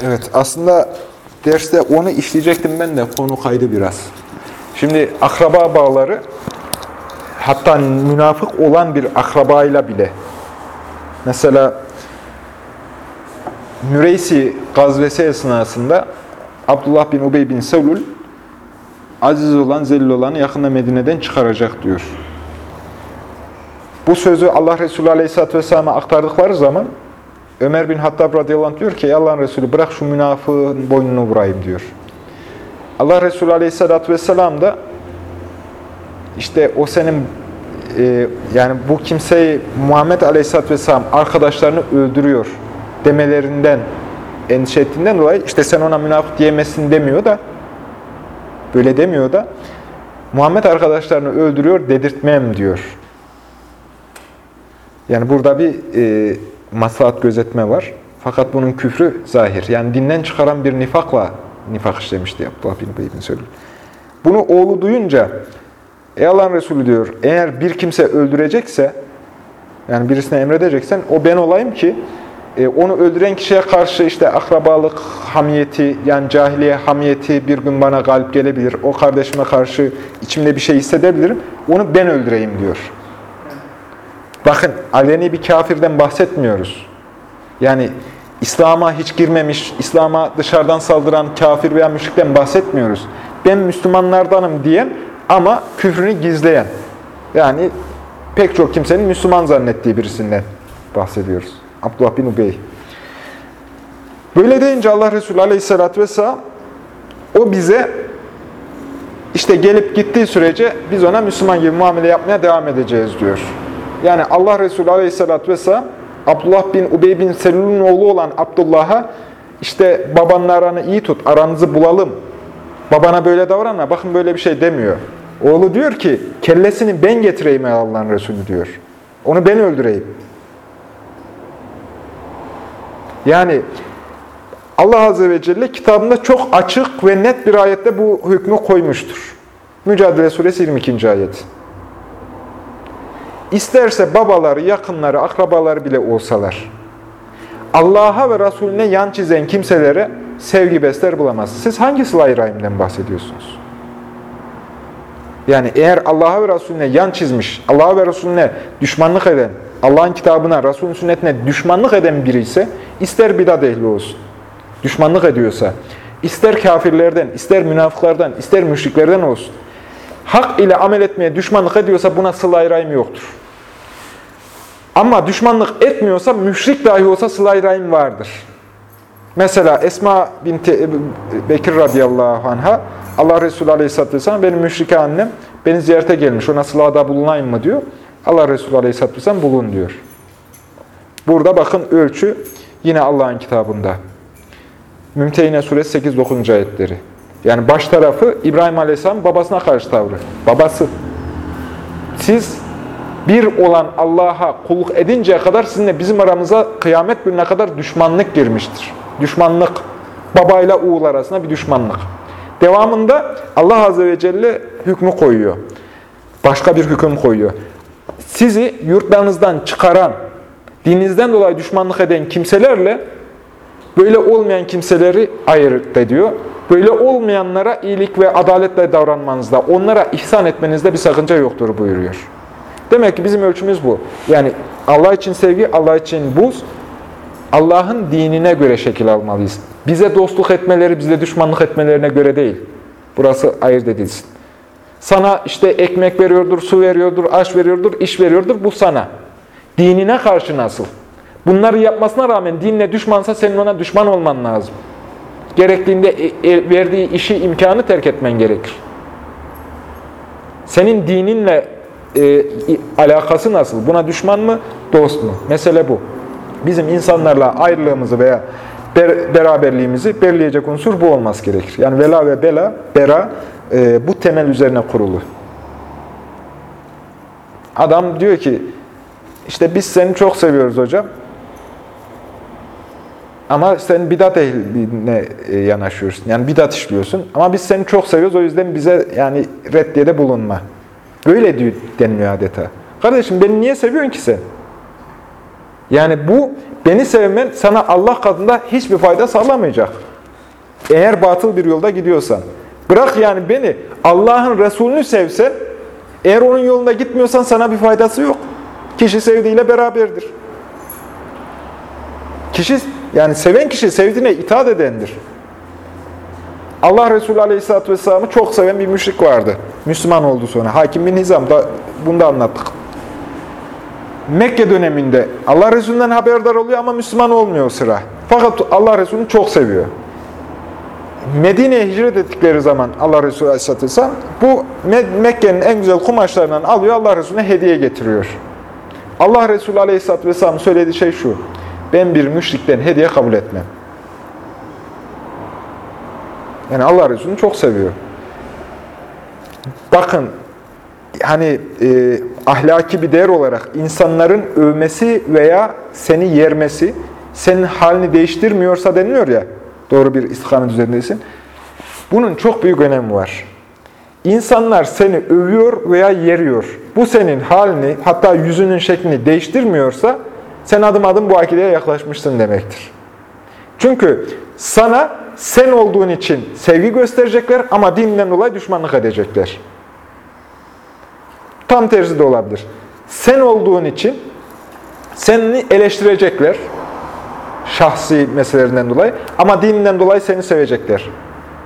Evet, aslında derste onu işleyecektim ben de konu kaydı biraz. Şimdi akraba bağları, hatta münafık olan bir akrabayla bile, mesela Müreysi gazvesi esnasında Abdullah bin Ubey bin Sevlül, aziz olan, zelil olanı yakında Medine'den çıkaracak diyor. Bu sözü Allah Resulü Aleyhisselatü Vesselam'a aktardıkları zaman Ömer bin Hattab radıyallahu anh diyor ki Allah'ın Resulü bırak şu münafığın boynunu vurayım diyor. Allah Resulü Aleyhisselatü Vesselam da işte o senin e, yani bu kimseyi Muhammed Aleyhisselatü Vesselam arkadaşlarını öldürüyor demelerinden endişe ettiğinden dolayı işte sen ona münafık diyemesin demiyor da böyle demiyor da Muhammed arkadaşlarını öldürüyor dedirtmem diyor. Yani burada bir e, maslahat gözetme var. Fakat bunun küfrü zahir. Yani dinden çıkaran bir nifakla nifak işlemişti Abdullah bin bin Selül. Bunu oğlu duyunca Ey Allah'ın Resulü diyor, eğer bir kimse öldürecekse, yani birisine emredeceksen, o ben olayım ki, e, onu öldüren kişiye karşı işte akrabalık hamiyeti, yani cahiliye hamiyeti bir gün bana galip gelebilir. O kardeşime karşı içimde bir şey hissedebilirim. Onu ben öldüreyim diyor. Bakın aleni bir kafirden bahsetmiyoruz. Yani İslam'a hiç girmemiş, İslam'a dışarıdan saldıran kafir veya müşrikten bahsetmiyoruz. Ben Müslümanlardanım diyen ama küfrünü gizleyen. Yani pek çok kimsenin Müslüman zannettiği birisinden bahsediyoruz. Abdullah bin Ubey. Böyle deyince Allah Resulü Aleyhisselatü Vesselam o bize işte gelip gittiği sürece biz ona Müslüman gibi muamele yapmaya devam edeceğiz diyor. Yani Allah Resulü Aleyhisselatü Vesselam Abdullah bin Ubey bin Selül'ün oğlu olan Abdullah'a işte babanla aranı iyi tut, aranızı bulalım. Babana böyle davranma, bakın böyle bir şey demiyor. Oğlu diyor ki, kellesini ben getireyim Allah'ın Resulü diyor. Onu ben öldüreyim. Yani Allah Azze ve Celle kitabında çok açık ve net bir ayette bu hükmü koymuştur. Mücadele Suresi 22. ayet. İsterse babaları, yakınları, akrabaları bile olsalar, Allah'a ve Resulüne yan çizen kimselere sevgi besler bulamaz. Siz hangi sıla-i rahimden bahsediyorsunuz? Yani eğer Allah'a ve Resulüne yan çizmiş, Allah'a ve Resulüne düşmanlık eden, Allah'ın kitabına, Resulün sünnetine düşmanlık eden biri ise, ister bidat ehli olsun, düşmanlık ediyorsa, ister kafirlerden, ister münafıklardan, ister müşriklerden olsun, hak ile amel etmeye düşmanlık ediyorsa buna sıla-i rahim yoktur. Ama düşmanlık etmiyorsa, müşrik dahi olsa sıla-i rahim vardır. Mesela Esma binti Bekir radıyallahu anh'a Allah Resulü aleyhisselatü vesselam benim müşrike annem beni ziyarete gelmiş. Ona sılada bulunayım mı diyor. Allah Resulü aleyhisselatü vesselam bulun diyor. Burada bakın ölçü yine Allah'ın kitabında. Mümtehine suresi 8-9. ayetleri. Yani baş tarafı İbrahim aleyhisselam babasına karşı tavrı. Babası. Siz bir olan Allah'a kulluk edinceye kadar sizinle bizim aramıza kıyamet gününe kadar düşmanlık girmiştir. Düşmanlık, babayla oğul arasında bir düşmanlık. Devamında Allah Azze ve Celle hükmü koyuyor. Başka bir hüküm koyuyor. Sizi yurtlarınızdan çıkaran, dininizden dolayı düşmanlık eden kimselerle böyle olmayan kimseleri ayırt ediyor. Böyle olmayanlara iyilik ve adaletle davranmanızda, onlara ihsan etmenizde bir sakınca yoktur buyuruyor. Demek ki bizim ölçümüz bu. Yani Allah için sevgi, Allah için buz, Allah'ın dinine göre şekil almalıyız. Bize dostluk etmeleri, bize düşmanlık etmelerine göre değil. Burası ayırt edilsin. Sana işte ekmek veriyordur, su veriyordur, aş veriyordur, iş veriyordur. Bu sana. Dinine karşı nasıl? Bunları yapmasına rağmen dinle düşmansa senin ona düşman olman lazım. Gerektiğinde e, e, verdiği işi, imkanı terk etmen gerekir. Senin dininle e, alakası nasıl? Buna düşman mı, dost mu? Mesele bu. Bizim insanlarla ayrılığımızı veya ber, beraberliğimizi belirleyecek unsur bu olması gerekir. Yani vela ve bela, bera e, bu temel üzerine kurulu. Adam diyor ki, işte biz seni çok seviyoruz hocam. Ama sen bidat ehline e, yanaşıyorsun. Yani bidat işliyorsun. Ama biz seni çok seviyoruz. O yüzden bize yani reddiyede bulunma. Böyle deniliyor adeta. Kardeşim beni niye seviyorsun ki sen? Yani bu beni sevmen sana Allah katında hiçbir fayda sağlamayacak. Eğer batıl bir yolda gidiyorsan. Bırak yani beni Allah'ın Resulünü sevsen, eğer onun yolunda gitmiyorsan sana bir faydası yok. Kişi sevdiğiyle beraberdir. Kişi yani seven kişi sevdiğine itaat edendir. Allah Resulü Aleyhisselatü Vesselam'ı çok seven bir müşrik vardı. Müslüman oldu sonra. Hakim bin Hizam da bunu da anlattık. Mekke döneminde Allah Resulü'nden haberdar oluyor ama Müslüman olmuyor sıra. Fakat Allah Resulü'nü çok seviyor. Medine'ye hicret ettikleri zaman Allah Resulü Aleyhisselatü Vesselam bu Mekke'nin en güzel kumaşlarından alıyor Allah Resulüne hediye getiriyor. Allah Resulü Aleyhisselatü Vesselam'ın söylediği şey şu. Ben bir müşrikten hediye kabul etmem. Yani Allah Resulü'nü çok seviyor. Bakın hani e, ahlaki bir değer olarak insanların övmesi veya seni yermesi senin halini değiştirmiyorsa deniliyor ya doğru bir istikamet üzerindesin. Bunun çok büyük önemi var. İnsanlar seni övüyor veya yeriyor. Bu senin halini hatta yüzünün şeklini değiştirmiyorsa sen adım adım bu akideye yaklaşmışsın demektir. Çünkü sana sen olduğun için sevgi gösterecekler ama dininden dolayı düşmanlık edecekler. Tam tersi de olabilir. Sen olduğun için seni eleştirecekler. Şahsi meselelerinden dolayı. Ama dininden dolayı seni sevecekler.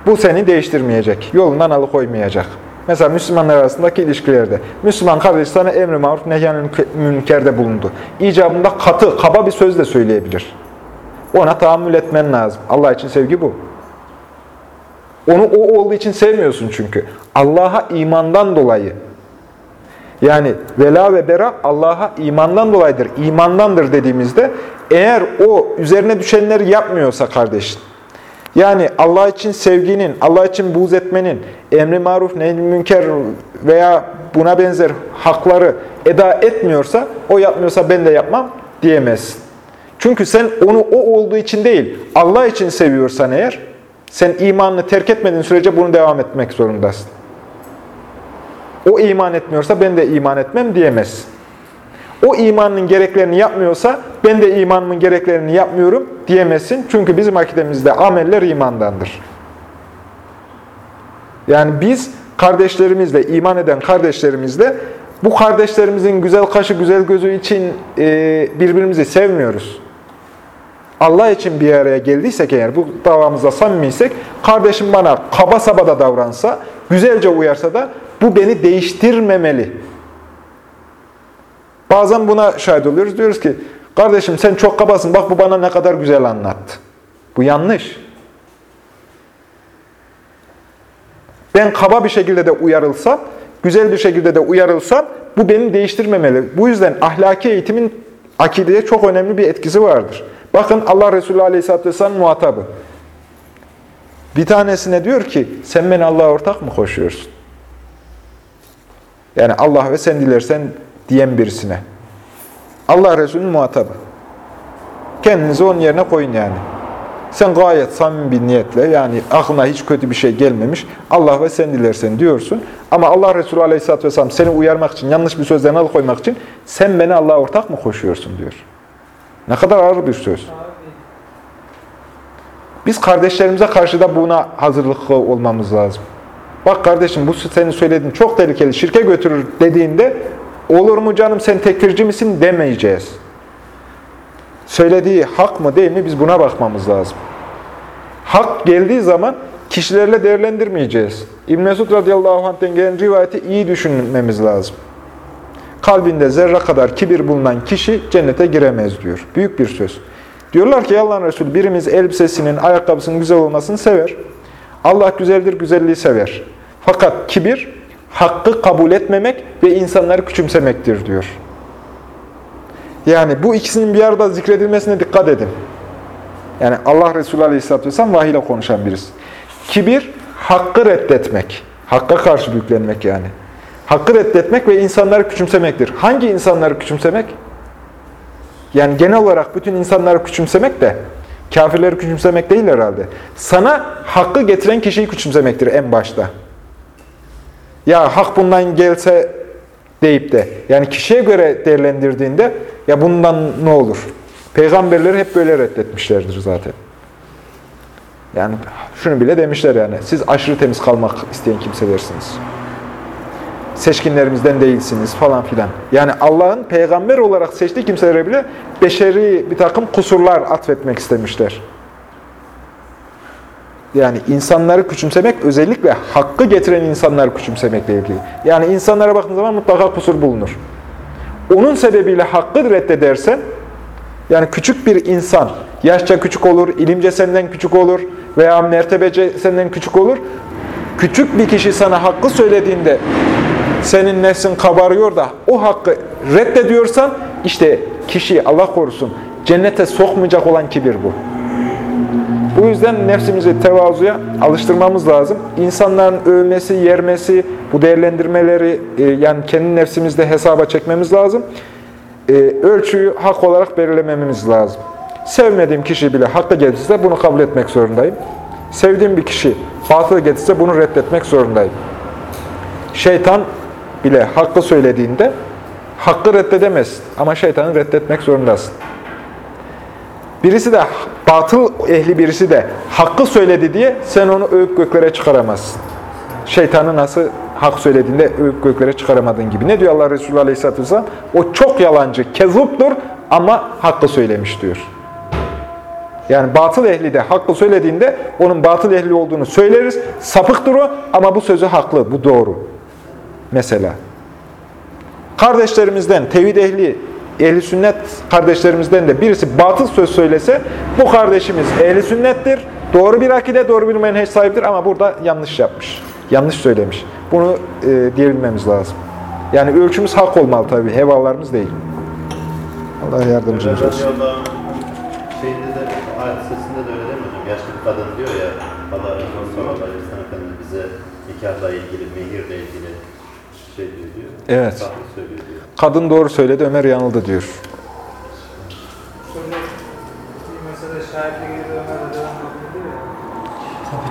Bu seni değiştirmeyecek. Yolundan alıkoymayacak. Mesela Müslümanlar arasındaki ilişkilerde. Müslüman kardeş sana emri maruf nehyanın münkerde bulundu. İcabında katı, kaba bir söz de söyleyebilir. Ona tahammül etmen lazım. Allah için sevgi bu. Onu o olduğu için sevmiyorsun çünkü. Allah'a imandan dolayı. Yani vela ve bera Allah'a imandan dolayıdır. İmandandır dediğimizde eğer o üzerine düşenleri yapmıyorsa kardeşin, yani Allah için sevginin, Allah için buğz etmenin, emri maruf, nehl münker veya buna benzer hakları eda etmiyorsa, o yapmıyorsa ben de yapmam diyemezsin. Çünkü sen onu o olduğu için değil, Allah için seviyorsan eğer, sen imanını terk etmediğin sürece bunu devam etmek zorundasın. O iman etmiyorsa ben de iman etmem diyemezsin. O imanın gereklerini yapmıyorsa ben de imanımın gereklerini yapmıyorum diyemezsin. Çünkü bizim akidemizde ameller imandandır. Yani biz kardeşlerimizle, iman eden kardeşlerimizle bu kardeşlerimizin güzel kaşı, güzel gözü için e, birbirimizi sevmiyoruz. Allah için bir araya geldiysek eğer, bu davamızda samimiysek, kardeşim bana kaba saba da davransa, güzelce uyarsa da bu beni değiştirmemeli. Bazen buna şahit oluyoruz. Diyoruz ki, kardeşim sen çok kabasın, bak bu bana ne kadar güzel anlattı. Bu yanlış. Ben kaba bir şekilde de uyarılsam, güzel bir şekilde de uyarılsam, bu beni değiştirmemeli. Bu yüzden ahlaki eğitimin akideye çok önemli bir etkisi vardır. Bakın Allah Resulü Aleyhisselatü Vesselam muhatabı. Bir tanesine diyor ki, sen beni Allah'a ortak mı koşuyorsun? Yani Allah ve sen dilersen diyen birisine. Allah Resulü'nün muhatabı. Kendinizi onun yerine koyun yani. Sen gayet samimi bir niyetle yani aklına hiç kötü bir şey gelmemiş. Allah ve sen dilersen diyorsun. Ama Allah Resulü Aleyhisselatü Vesselam seni uyarmak için, yanlış bir sözden alıkoymak için sen beni Allah'a ortak mı koşuyorsun diyor. Ne kadar ağır bir söz. Biz kardeşlerimize karşı da buna hazırlıklı olmamız lazım. Bak kardeşim bu senin söylediğin çok tehlikeli, şirke götürür dediğinde olur mu canım sen tekfirci misin demeyeceğiz. Söylediği hak mı değil mi biz buna bakmamız lazım. Hak geldiği zaman kişilerle değerlendirmeyeceğiz. İbn Mesud radıyallahu anh'ten gelen rivayeti iyi düşünmemiz lazım. Kalbinde zerre kadar kibir bulunan kişi cennete giremez diyor. Büyük bir söz. Diyorlar ki Allah'ın Resulü birimiz elbisesinin, ayakkabısının güzel olmasını sever. Allah güzeldir, güzelliği sever. Fakat kibir, hakkı kabul etmemek ve insanları küçümsemektir diyor. Yani bu ikisinin bir arada zikredilmesine dikkat edin. Yani Allah Resulü Aleyhisselatü Vesselam vahiy ile konuşan birisi. Kibir, hakkı reddetmek. Hakka karşı büyüklenmek yani. Hakkı reddetmek ve insanları küçümsemektir. Hangi insanları küçümsemek? Yani genel olarak bütün insanları küçümsemek de kafirleri küçümsemek değil herhalde. Sana hakkı getiren kişiyi küçümsemektir en başta. Ya hak bundan gelse deyip de yani kişiye göre değerlendirdiğinde ya bundan ne olur? Peygamberleri hep böyle reddetmişlerdir zaten. Yani şunu bile demişler yani, siz aşırı temiz kalmak isteyen kimselersiniz. Seçkinlerimizden değilsiniz falan filan. Yani Allah'ın peygamber olarak seçtiği kimselere bile beşeri bir takım kusurlar atfetmek istemişler. Yani insanları küçümsemek özellikle hakkı getiren insanları küçümsemekle ilgili. Yani insanlara baktığın zaman mutlaka kusur bulunur. Onun sebebiyle hakkı reddedersen, yani küçük bir insan, yaşça küçük olur, ilimce senden küçük olur veya mertebece senden küçük olur. Küçük bir kişi sana hakkı söylediğinde senin nefsin kabarıyor da o hakkı reddediyorsan işte kişiyi Allah korusun cennete sokmayacak olan kibir bu. Bu yüzden nefsimizi tevazuya alıştırmamız lazım. İnsanların övmesi, yermesi, bu değerlendirmeleri e, yani kendi nefsimizde hesaba çekmemiz lazım. E, ölçüyü hak olarak belirlememiz lazım. Sevmediğim kişi bile hakkı getirse bunu kabul etmek zorundayım. Sevdiğim bir kişi batıl getirse bunu reddetmek zorundayım. Şeytan bile hakkı söylediğinde hakkı reddedemezsin ama şeytanı reddetmek zorundasın. Birisi de batıl ehli birisi de hakkı söyledi diye sen onu övüp göklere çıkaramazsın. Şeytanı nasıl hak söylediğinde övüp göklere çıkaramadığın gibi. Ne diyor Allah Resulü Aleyhisselatü Vesselam? O çok yalancı, kezuptur ama hakkı söylemiş diyor. Yani batıl ehli de hakkı söylediğinde onun batıl ehli olduğunu söyleriz. Sapıktır o ama bu sözü haklı, bu doğru. Mesela. Kardeşlerimizden, tevhid ehli, ehli sünnet kardeşlerimizden de birisi batıl söz söylese bu kardeşimiz ehli sünnettir. Doğru bir akide, doğru bir menheç sahibidir ama burada yanlış yapmış. Yanlış söylemiş. Bunu e, diyebilmemiz lazım. Yani ölçümüz hak olmalı tabii. Hevalarımız değil. Allah yardımcımız olsun. Şeyinde de, ayet sesinde de öyle değil mi hocam? Yaşlı kadın diyor ya, Allah Resulü sallallahu aleyhi ve sellem Efendimiz bize nikahla ilgili, mehirle ilgili şey diyor diyor. Evet. Kadın doğru söyledi, Ömer yanıldı diyor. Sonra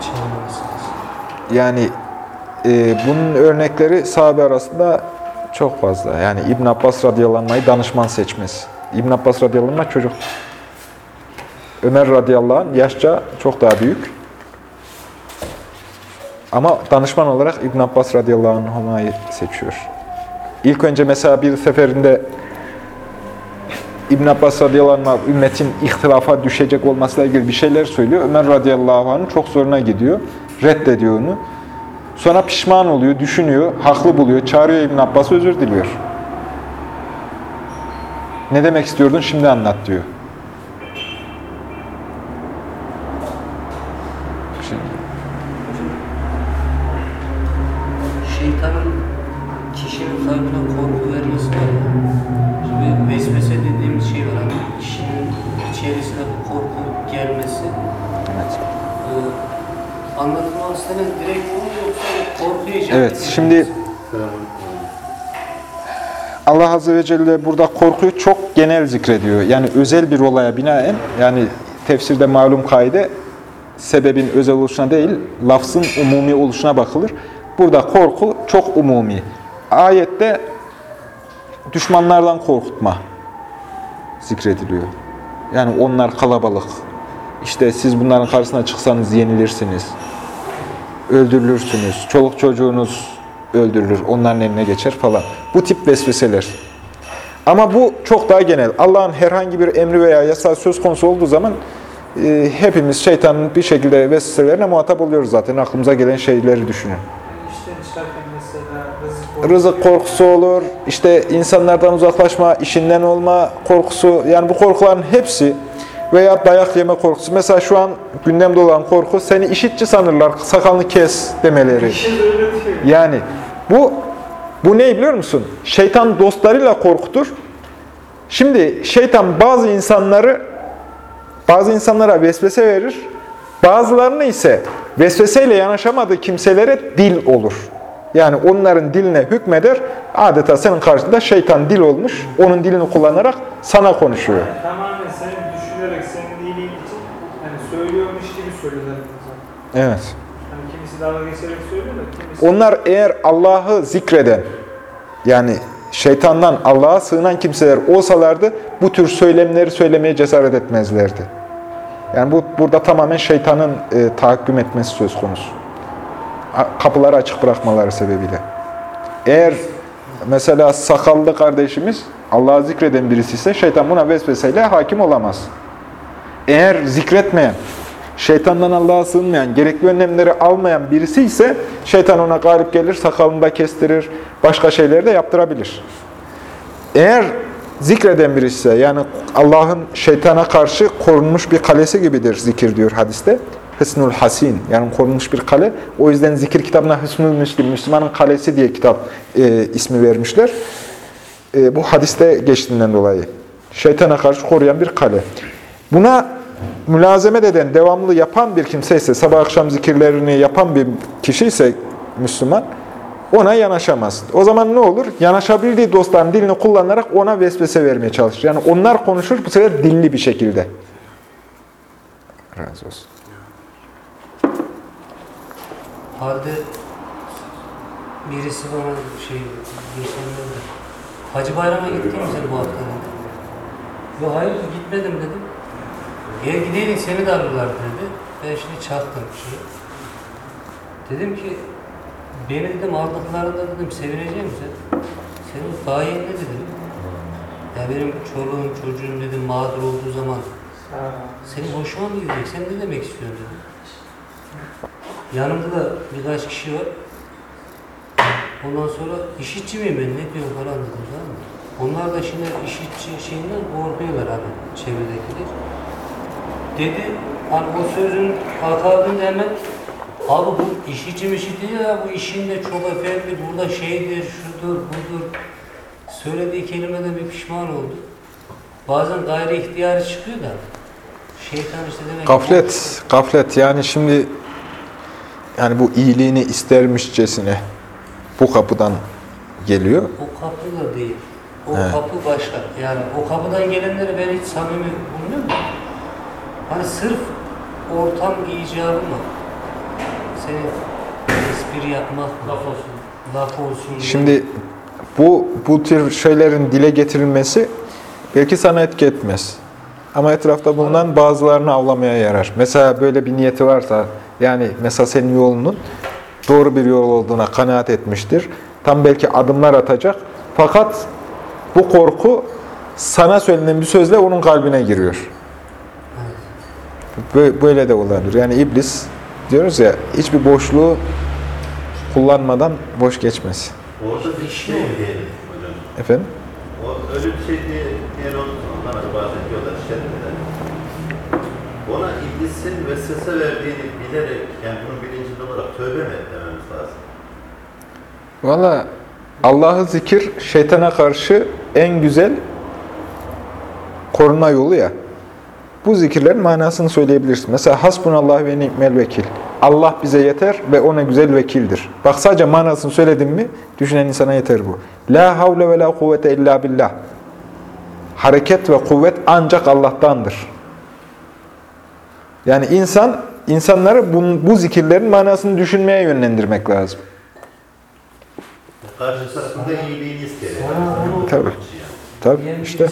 çalmalısınız. Yani e, bunun örnekleri sahabe arasında çok fazla. Yani İbn Abbas radıyallahu danışman seçmesi. İbn Abbas radıyallahu çocuk. Ömer radıyallahu anh yaşça çok daha büyük. Ama danışman olarak İbn Abbas radıyallahu anh'ı seçiyor. İlk önce mesela bir seferinde İbn Abbas radıyallahu anh ümmetin ihtilafa düşecek olmasıyla ilgili bir şeyler söylüyor. Ömer radıyallahu anh çok zoruna gidiyor. Reddediyor onu. Sonra pişman oluyor, düşünüyor, haklı buluyor, çağırıyor İbn Abbas özür diliyor. Ne demek istiyordun şimdi anlat diyor. Anlatılan senin direkt mu yoksa işaret Evet, mi? şimdi Allah Azze ve Celle burada korkuyu çok genel zikrediyor. Yani özel bir olaya binaen, yani tefsirde malum kaide, sebebin özel oluşuna değil, lafzın umumi oluşuna bakılır. Burada korku çok umumi. Ayette düşmanlardan korkutma zikrediliyor. Yani onlar kalabalık. İşte siz bunların karşısına çıksanız yenilirsiniz. Öldürülürsünüz. Çoluk çocuğunuz öldürülür. Onların eline geçer falan. Bu tip vesveseler. Ama bu çok daha genel. Allah'ın herhangi bir emri veya yasağı söz konusu olduğu zaman e, hepimiz şeytanın bir şekilde vesveselerine muhatap oluyoruz zaten. Aklımıza gelen şeyleri düşünün. Mesela Rızık korkusu olur, işte insanlardan uzaklaşma, işinden olma korkusu, yani bu korkuların hepsi veya dayak yeme korkusu. Mesela şu an gündemde olan korku, seni işitçi sanırlar, sakalını kes demeleri. şey. Yani bu bu ne biliyor musun? Şeytan dostlarıyla korkutur. Şimdi şeytan bazı insanları bazı insanlara vesvese verir. Bazılarını ise vesveseyle yanaşamadığı kimselere dil olur. Yani onların diline hükmeder. Adeta senin karşında şeytan dil olmuş. Onun dilini kullanarak sana konuşuyor. Seni düşünerek senin iyiliğin için yani söylüyormuş gibi söylüyorlar. mesela. Evet. Hani kimisi dalga geçerek söylüyor da kimisi Onlar eğer Allah'ı zikreden, yani şeytandan Allah'a sığınan kimseler olsalardı bu tür söylemleri söylemeye cesaret etmezlerdi. Yani bu burada tamamen şeytanın e, tahakküm etmesi söz konusu. Kapıları açık bırakmaları sebebiyle. Eğer mesela sakallı kardeşimiz Allah'ı zikreden birisi ise şeytan buna vesveseyle hakim olamaz. Eğer zikretmeyen, şeytandan Allah'a sığınmayan, gerekli önlemleri almayan birisi ise şeytan ona galip gelir, sakalını da kestirir, başka şeyleri de yaptırabilir. Eğer zikreden birisi ise yani Allah'ın şeytana karşı korunmuş bir kalesi gibidir zikir diyor hadiste. Hısnul Hasin yani korunmuş bir kale. O yüzden zikir kitabına Hısnul Müslim, Müslümanın kalesi diye kitap e, ismi vermişler. E, bu hadiste geçtiğinden dolayı. Şeytana karşı koruyan bir kale. Buna mülazemet eden, devamlı yapan bir kimse ise, sabah akşam zikirlerini yapan bir kişi ise Müslüman, ona yanaşamaz. O zaman ne olur? Yanaşabildiği dostların dilini kullanarak ona vesvese vermeye çalışır. Yani onlar konuşur bu sefer dilli bir şekilde. Razı olsun. Halde birisi bana şey geçenlerde Hacı Bayram'a gittin mi sen bu hafta dedi. Yo hayır gitmedim dedim. Eğer gideydin seni de ararlar dedi. Ben şimdi çaktım şey. Dedim ki beni dedim aldıklarında dedim sevinecek misin? Senin gayen ne dedim. Ya benim çoluğum çocuğum dedim mağdur olduğu zaman senin hoşuma mı gidecek? Sen ne demek istiyorsun dedim. Yanımda da birkaç kişi var. Ondan sonra işitçi miyim ben ne diyorum falan dedim tamam mı? Onlar da şimdi işitçi şeyinden korkuyorlar abi çevredekiler. Dedi hani o sözün akabinde hemen abi bu işitçi mişitçi ya bu işinde çok efendi burada şeydir şudur budur söylediği kelimeden bir pişman oldu. Bazen gayri ihtiyari çıkıyor da şeytan işte demek Gaflet, gaflet yani şimdi yani bu iyiliğini istermişçesine bu kapıdan geliyor. O kapı da değil. O Evet. kapı başka. Yani o kapıdan gelenleri ben hiç samimi bulmuyorum da. Hani sırf ortam icabı mı? Senin espri yapmak laf olsun. Laf olsun. diye. Şimdi bu bu tür şeylerin dile getirilmesi belki sana etki etmez. Ama etrafta bulunan bazılarını avlamaya yarar. Mesela böyle bir niyeti varsa, yani mesela senin yolunun doğru bir yol olduğuna kanaat etmiştir. Tam belki adımlar atacak. Fakat bu korku sana söylenen bir sözle onun kalbine giriyor. Bö- Böyle de olabilir. Yani iblis diyoruz ya hiçbir boşluğu kullanmadan boş geçmez. Orada bir şey mi diyelim hocam? Efendim? O öyle bir şey diye diyen? Bana bazen diyorlar şerifler. Ona iblisin vesvese verdiğini bilerek, yani bunun bilincinde olarak tövbe mi etmemiz lazım? Valla Allah'ı zikir şeytana karşı en güzel korunma yolu ya. Bu zikirlerin manasını söyleyebilirsin. Mesela hasbunallah ve ni'mel vekil. Allah bize yeter ve ona güzel vekildir. Bak sadece manasını söyledim mi düşünen insana yeter bu. La havle ve la kuvvete illa billah. Hareket ve kuvvet ancak Allah'tandır. Yani insan insanları bu, bu zikirlerin manasını düşünmeye yönlendirmek lazım. Karşı tarafında iyiliğini onu Tabii. Tabii işte.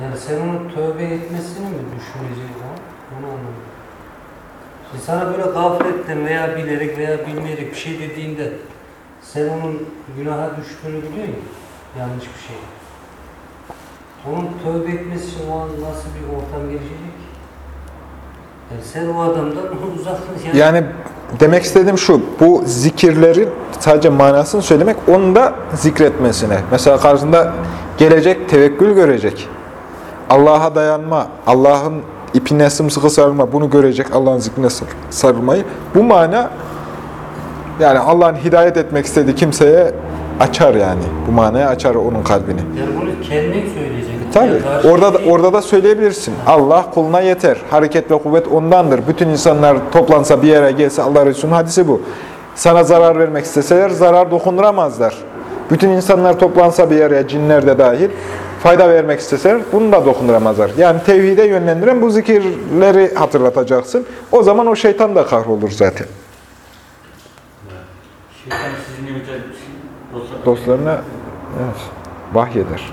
Yani sen onun tövbe etmesini mi düşüneceksin? Onu anlamadım. Sana böyle gafletten veya bilerek veya bilmeyerek bir şey dediğinde sen onun günaha düştüğünü biliyor musun? Yanlış bir şey. Onun tövbe etmesi için o an nasıl bir ortam gelecek? Yani sen o adamdan uzak yani, Yani demek istediğim şu, bu zikirlerin sadece manasını söylemek, onu da zikretmesine. Mesela karşında gelecek, tevekkül görecek. Allah'a dayanma, Allah'ın ipine sımsıkı sarılma, bunu görecek, Allah'ın zikrine sar- sarılmayı. Bu mana, yani Allah'ın hidayet etmek istediği kimseye açar yani. Bu manaya açar onun kalbini. yani bunu kendin söyleyeceksin. Tabii. Yani Orada da, orada da söyleyebilirsin. Allah kuluna yeter. Hareket ve kuvvet ondandır. Bütün insanlar toplansa bir yere gelse Allah Resulü'nün hadisi bu. Sana zarar vermek isteseler zarar dokunduramazlar. Bütün insanlar toplansa bir yere cinler de dahil fayda vermek isteseler bunu da dokunduramazlar. Yani tevhide yönlendiren bu zikirleri hatırlatacaksın. O zaman o şeytan da kahrolur zaten. Şeytan sizin önce dostlar dostlarına evet, vahyeder.